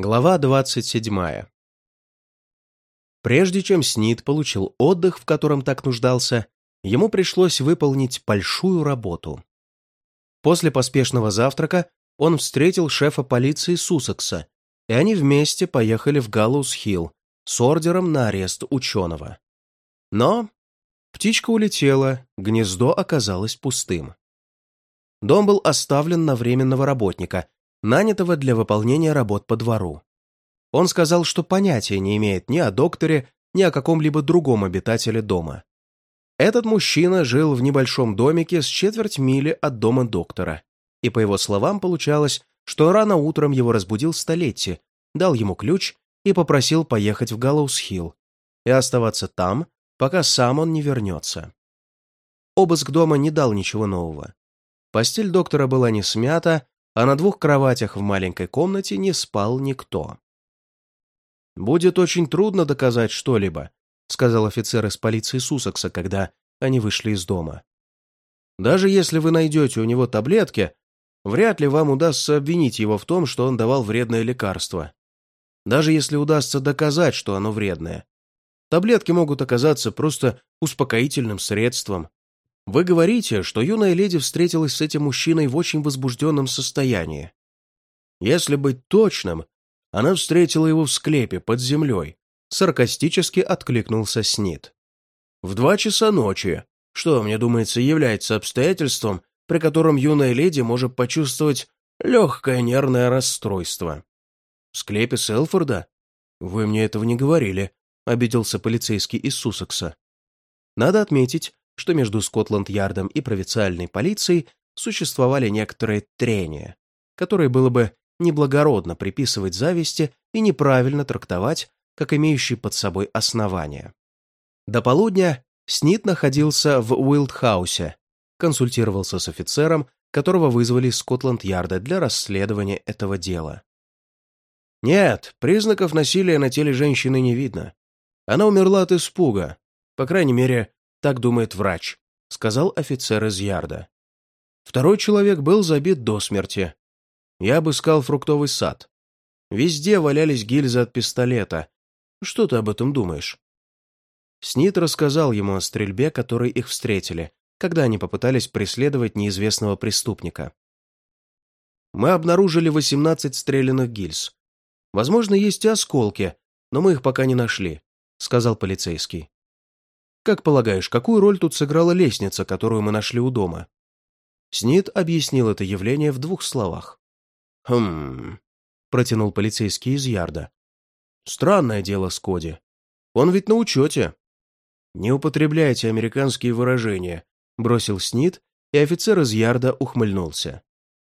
Глава 27. Прежде чем Снит получил отдых, в котором так нуждался, ему пришлось выполнить большую работу. После поспешного завтрака он встретил шефа полиции Суссекса, и они вместе поехали в Галлоус-Хилл с ордером на арест ученого. Но птичка улетела, гнездо оказалось пустым. Дом был оставлен на временного работника, нанятого для выполнения работ по двору. Он сказал, что понятия не имеет ни о докторе, ни о каком-либо другом обитателе дома. Этот мужчина жил в небольшом домике с четверть мили от дома доктора, и, по его словам, получалось, что рано утром его разбудил Столетти, дал ему ключ и попросил поехать в Галлоус-Хилл и оставаться там, пока сам он не вернется. Обыск дома не дал ничего нового. Постель доктора была не смята, а на двух кроватях в маленькой комнате не спал никто. «Будет очень трудно доказать что-либо», сказал офицер из полиции Сусакса, когда они вышли из дома. «Даже если вы найдете у него таблетки, вряд ли вам удастся обвинить его в том, что он давал вредное лекарство. Даже если удастся доказать, что оно вредное. Таблетки могут оказаться просто успокоительным средством, вы говорите, что юная леди встретилась с этим мужчиной в очень возбужденном состоянии. Если быть точным, она встретила его в склепе под землей, саркастически откликнулся Снит. В два часа ночи, что, мне думается, является обстоятельством, при котором юная леди может почувствовать легкое нервное расстройство. В склепе Селфорда? Вы мне этого не говорили, обиделся полицейский из Сусекса. Надо отметить, что между Скотланд-Ярдом и провинциальной полицией существовали некоторые трения, которые было бы неблагородно приписывать зависти и неправильно трактовать, как имеющие под собой основания. До полудня Снит находился в Уилдхаусе, консультировался с офицером, которого вызвали из Скотланд-Ярда для расследования этого дела. Нет, признаков насилия на теле женщины не видно. Она умерла от испуга, по крайней мере, так думает врач», — сказал офицер из Ярда. Второй человек был забит до смерти. Я обыскал фруктовый сад. Везде валялись гильзы от пистолета. Что ты об этом думаешь? Снит рассказал ему о стрельбе, которой их встретили, когда они попытались преследовать неизвестного преступника. Мы обнаружили 18 стрелянных гильз. Возможно, есть и осколки, но мы их пока не нашли, сказал полицейский. Как полагаешь, какую роль тут сыграла лестница, которую мы нашли у дома?» Снит объяснил это явление в двух словах. «Хм...» — протянул полицейский из Ярда. «Странное дело с Коди. Он ведь на учете». «Не употребляйте американские выражения», — бросил Снит, и офицер из Ярда ухмыльнулся.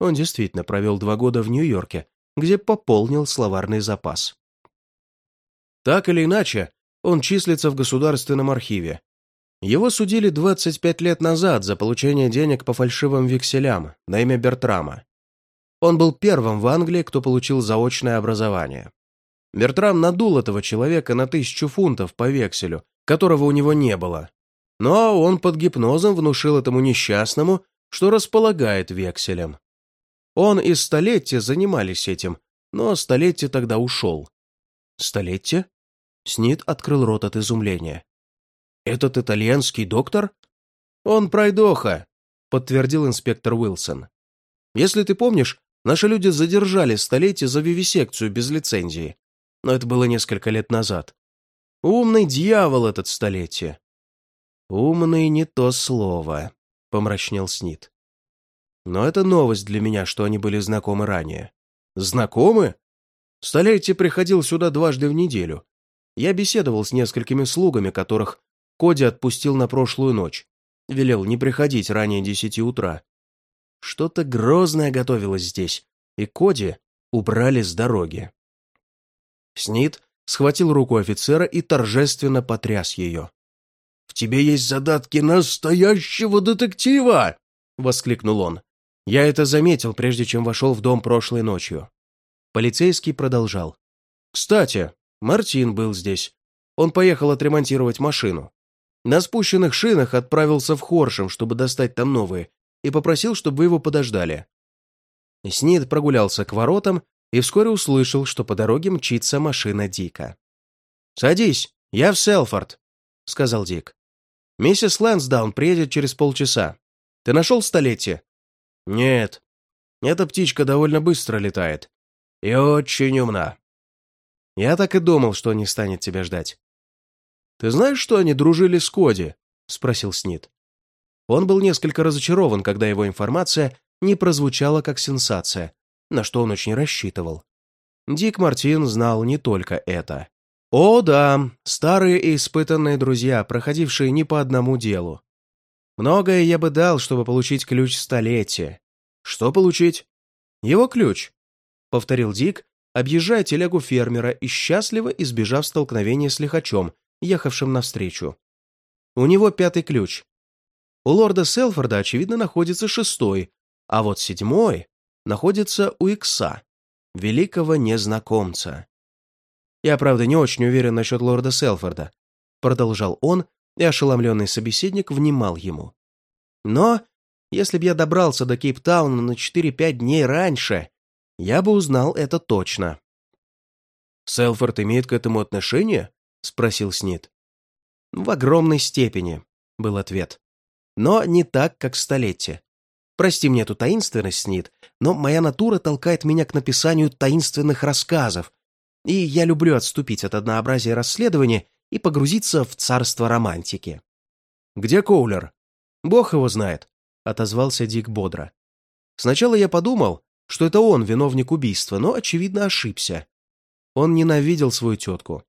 Он действительно провел два года в Нью-Йорке, где пополнил словарный запас. Так или иначе, он числится в Государственном архиве. Его судили 25 лет назад за получение денег по фальшивым векселям на имя Бертрама. Он был первым в Англии, кто получил заочное образование. Бертрам надул этого человека на тысячу фунтов по векселю, которого у него не было. Но он под гипнозом внушил этому несчастному, что располагает векселем. Он и Столетти занимались этим, но Столетти тогда ушел. Столетти? Снит открыл рот от изумления. «Этот итальянский доктор?» «Он пройдоха», — подтвердил инспектор Уилсон. «Если ты помнишь, наши люди задержали столетие за вивисекцию без лицензии. Но это было несколько лет назад. Умный дьявол этот столетие». «Умный не то слово», — помрачнел Снит. «Но это новость для меня, что они были знакомы ранее». «Знакомы?» Столетие приходил сюда дважды в неделю, я беседовал с несколькими слугами, которых Коди отпустил на прошлую ночь. Велел не приходить ранее десяти утра. Что-то грозное готовилось здесь, и Коди убрали с дороги. Снит схватил руку офицера и торжественно потряс ее. «В тебе есть задатки настоящего детектива!» — воскликнул он. Я это заметил, прежде чем вошел в дом прошлой ночью. Полицейский продолжал. «Кстати, Мартин был здесь. Он поехал отремонтировать машину. На спущенных шинах отправился в Хоршем, чтобы достать там новые, и попросил, чтобы вы его подождали. Снит прогулялся к воротам и вскоре услышал, что по дороге мчится машина Дика. «Садись, я в Селфорд», — сказал Дик. «Миссис Лэнсдаун приедет через полчаса. Ты нашел столетие?» «Нет. Эта птичка довольно быстро летает. И очень умна». «Я так и думал, что не станет тебя ждать». «Ты знаешь, что они дружили с Коди?» — спросил Снит. Он был несколько разочарован, когда его информация не прозвучала как сенсация, на что он очень рассчитывал. Дик Мартин знал не только это. О да, старые и испытанные друзья, проходившие не по одному делу. Многое я бы дал, чтобы получить ключ столетия. Что получить? Его ключ, повторил Дик, объезжая телегу фермера и счастливо избежав столкновения с лихачом, ехавшим навстречу. У него пятый ключ. У лорда Селфорда, очевидно, находится шестой, а вот седьмой находится у Икса, великого незнакомца. Я, правда, не очень уверен насчет лорда Селфорда, продолжал он, и ошеломленный собеседник внимал ему. Но, если б я добрался до Кейптауна на 4-5 дней раньше, я бы узнал это точно. «Селфорд имеет к этому отношение?» — спросил Снит. «В огромной степени», — был ответ. «Но не так, как столетие. Прости мне эту таинственность, Снит, но моя натура толкает меня к написанию таинственных рассказов, и я люблю отступить от однообразия расследования и погрузиться в царство романтики. «Где Коулер?» «Бог его знает», — отозвался Дик бодро. «Сначала я подумал, что это он виновник убийства, но, очевидно, ошибся. Он ненавидел свою тетку.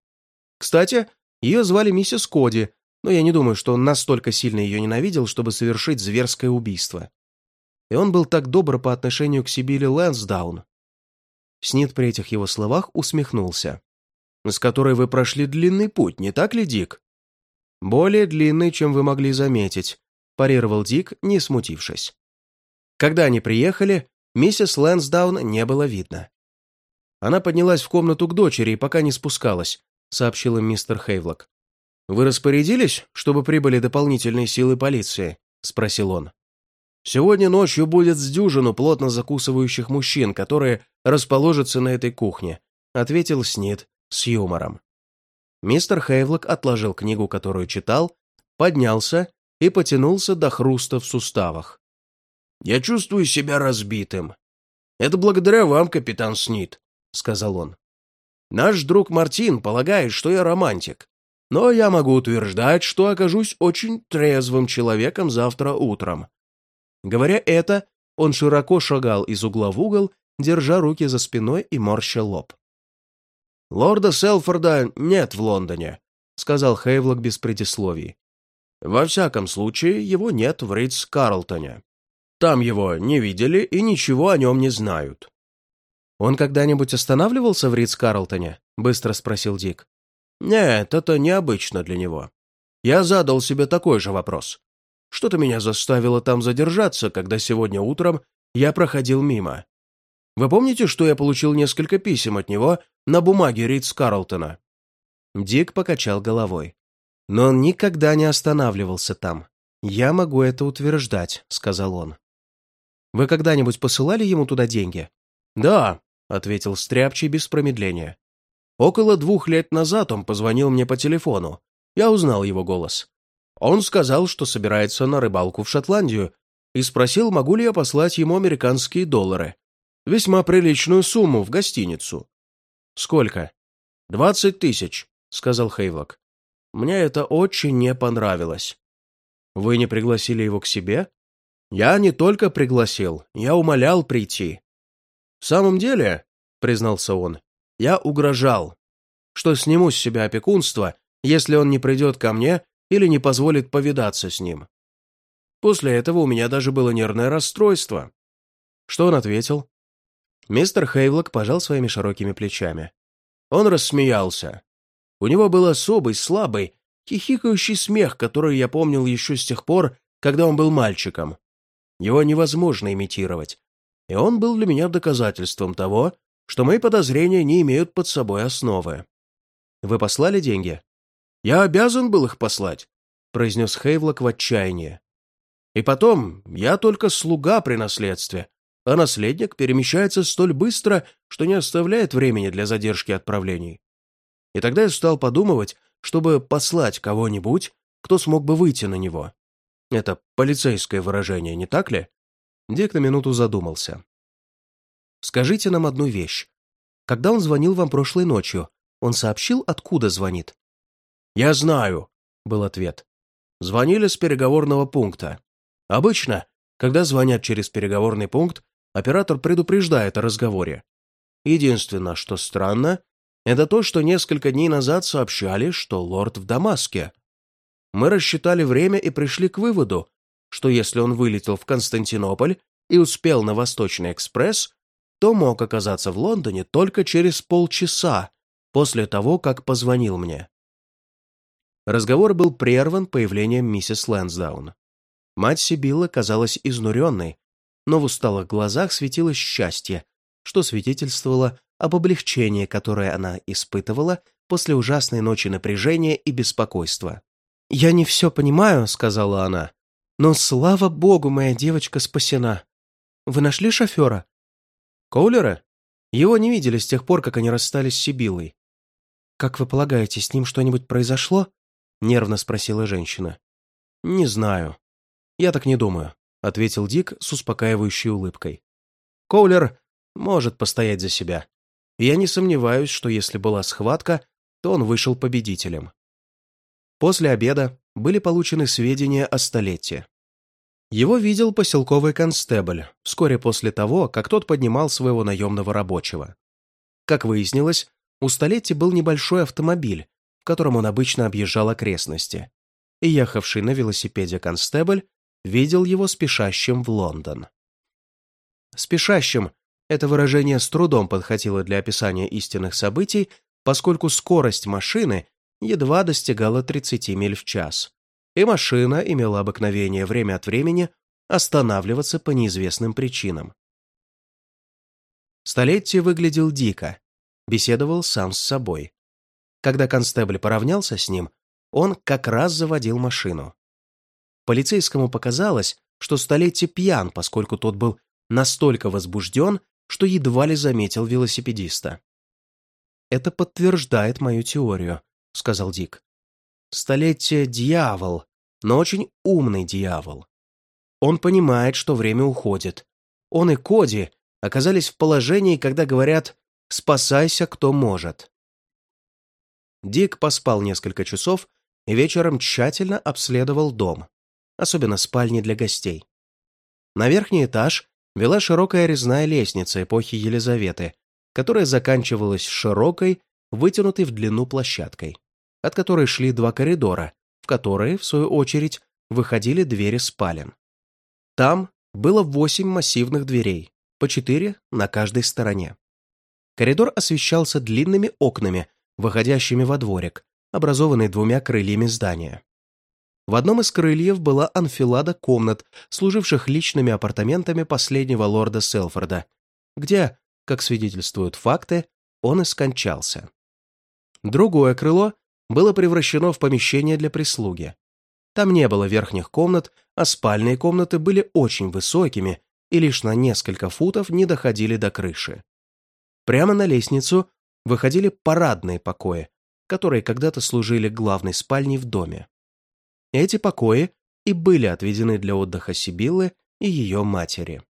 Кстати, ее звали миссис Коди, но я не думаю, что он настолько сильно ее ненавидел, чтобы совершить зверское убийство и он был так добр по отношению к Сибили Лэнсдаун. Снит при этих его словах усмехнулся. «С которой вы прошли длинный путь, не так ли, Дик?» «Более длинный, чем вы могли заметить», – парировал Дик, не смутившись. Когда они приехали, миссис Лэнсдаун не было видно. Она поднялась в комнату к дочери и пока не спускалась, сообщил им мистер Хейвлок. «Вы распорядились, чтобы прибыли дополнительные силы полиции?» – спросил он. Сегодня ночью будет с дюжину плотно закусывающих мужчин, которые расположатся на этой кухне», — ответил Снит с юмором. Мистер Хейвлок отложил книгу, которую читал, поднялся и потянулся до хруста в суставах. «Я чувствую себя разбитым. Это благодаря вам, капитан Снит», — сказал он. «Наш друг Мартин полагает, что я романтик, но я могу утверждать, что окажусь очень трезвым человеком завтра утром. Говоря это, он широко шагал из угла в угол, держа руки за спиной и морща лоб. «Лорда Селфорда нет в Лондоне», — сказал Хейвлок без предисловий. «Во всяком случае, его нет в Ридс-Карлтоне. Там его не видели и ничего о нем не знают». «Он когда-нибудь останавливался в Ридс-Карлтоне?» — быстро спросил Дик. «Нет, это необычно для него. Я задал себе такой же вопрос. Что-то меня заставило там задержаться, когда сегодня утром я проходил мимо. Вы помните, что я получил несколько писем от него на бумаге Ридс Карлтона?» Дик покачал головой. «Но он никогда не останавливался там. Я могу это утверждать», — сказал он. «Вы когда-нибудь посылали ему туда деньги?» «Да», — ответил Стряпчий без промедления. «Около двух лет назад он позвонил мне по телефону. Я узнал его голос. Он сказал, что собирается на рыбалку в Шотландию, и спросил, могу ли я послать ему американские доллары. Весьма приличную сумму в гостиницу. «Сколько?» «Двадцать тысяч», — сказал Хейвлок. «Мне это очень не понравилось». «Вы не пригласили его к себе?» «Я не только пригласил, я умолял прийти». «В самом деле», — признался он, — «я угрожал, что сниму с себя опекунство, если он не придет ко мне или не позволит повидаться с ним. После этого у меня даже было нервное расстройство. Что он ответил? Мистер Хейвлок пожал своими широкими плечами. Он рассмеялся. У него был особый, слабый, хихикающий смех, который я помнил еще с тех пор, когда он был мальчиком. Его невозможно имитировать. И он был для меня доказательством того, что мои подозрения не имеют под собой основы. Вы послали деньги? Я обязан был их послать», — произнес Хейвлок в отчаянии. «И потом, я только слуга при наследстве. а наследник перемещается столь быстро, что не оставляет времени для задержки отправлений. И тогда я стал подумывать, чтобы послать кого-нибудь, кто смог бы выйти на него. Это полицейское выражение, не так ли? Дик на минуту задумался. «Скажите нам одну вещь. Когда он звонил вам прошлой ночью, он сообщил, откуда звонит?» «Я знаю», — был ответ. «Звонили с переговорного пункта. Обычно, когда звонят через переговорный пункт, оператор предупреждает о разговоре. Единственное, что странно, это то, что несколько дней назад сообщали, что лорд в Дамаске. Мы рассчитали время и пришли к выводу, что если он вылетел в Константинополь и успел на Восточный экспресс, то мог оказаться в Лондоне только через полчаса после того, как позвонил мне. Разговор был прерван появлением миссис Лэнсдаун. Мать Сибиллы казалась изнуренной, но в усталых глазах светилось счастье, что свидетельствовало об облегчении, которое она испытывала после ужасной ночи напряжения и беспокойства. «Я не все понимаю», — сказала она, — «но, слава богу, моя девочка спасена. Вы нашли шофера?» «Коулера? Его не видели с тех пор, как они расстались с Сибилой». «Как вы полагаете, с ним что-нибудь произошло?» — нервно спросила женщина. «Не знаю. Я так не думаю», — ответил Дик с успокаивающей улыбкой. «Коулер может постоять за себя. Я не сомневаюсь, что если была схватка, то он вышел победителем». После обеда были получены сведения о столетии. Его видел поселковый констебль вскоре после того, как тот поднимал своего наемного рабочего. Как выяснилось, у Столетти был небольшой автомобиль, в котором он обычно объезжал окрестности, и ехавший на велосипеде констебль видел его спешащим в Лондон. Спешащим это выражение с трудом подходило для описания истинных событий, поскольку скорость машины едва достигала 30 миль в час, и машина имела обыкновение время от времени останавливаться по неизвестным причинам. Столетие выглядел дико, беседовал сам с собой. Когда констебль поравнялся с ним, он как раз заводил машину. Полицейскому показалось, что Столетие пьян, поскольку тот был настолько возбужден, что едва ли заметил велосипедиста. «Это подтверждает мою теорию», — сказал Дик. «Столетие — дьявол, но очень умный дьявол. Он понимает, что время уходит. Он и Коди оказались в положении, когда говорят «спасайся, кто может». Дик поспал несколько часов и вечером тщательно обследовал дом, особенно спальни для гостей. На верхний этаж вела широкая резная лестница эпохи Елизаветы, которая заканчивалась широкой, вытянутой в длину площадкой, от которой шли два коридора, в которые, в свою очередь, выходили двери спален. Там было восемь массивных дверей, по четыре на каждой стороне. Коридор освещался длинными окнами, выходящими во дворик, образованный двумя крыльями здания. В одном из крыльев была анфилада комнат, служивших личными апартаментами последнего лорда Селфорда, где, как свидетельствуют факты, он и скончался. Другое крыло было превращено в помещение для прислуги. Там не было верхних комнат, а спальные комнаты были очень высокими и лишь на несколько футов не доходили до крыши. Прямо на лестницу выходили парадные покои, которые когда-то служили главной спальней в доме. Эти покои и были отведены для отдыха Сибиллы и ее матери.